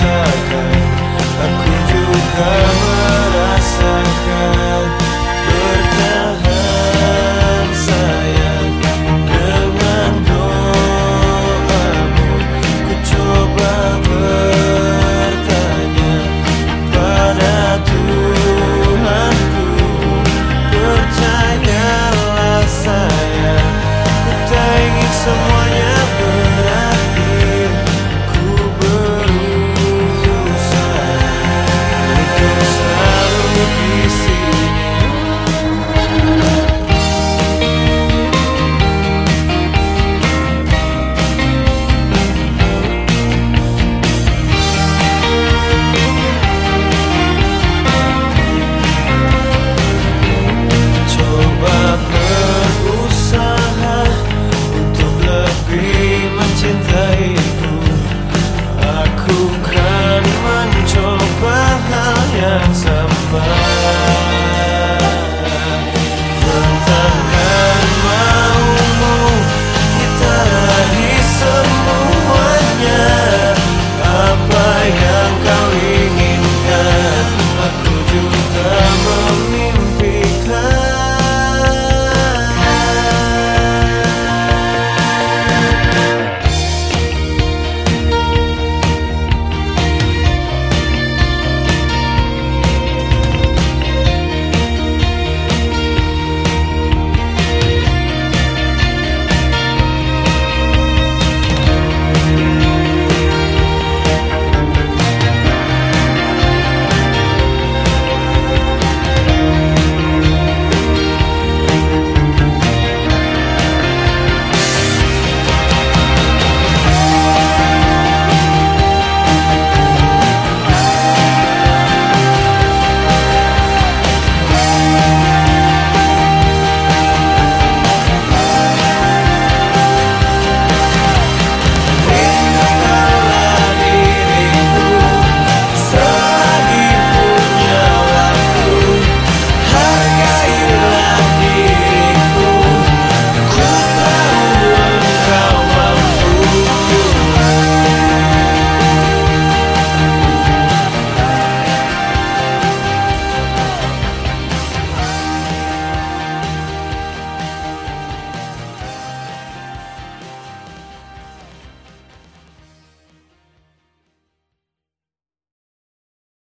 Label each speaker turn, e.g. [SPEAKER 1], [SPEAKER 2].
[SPEAKER 1] kau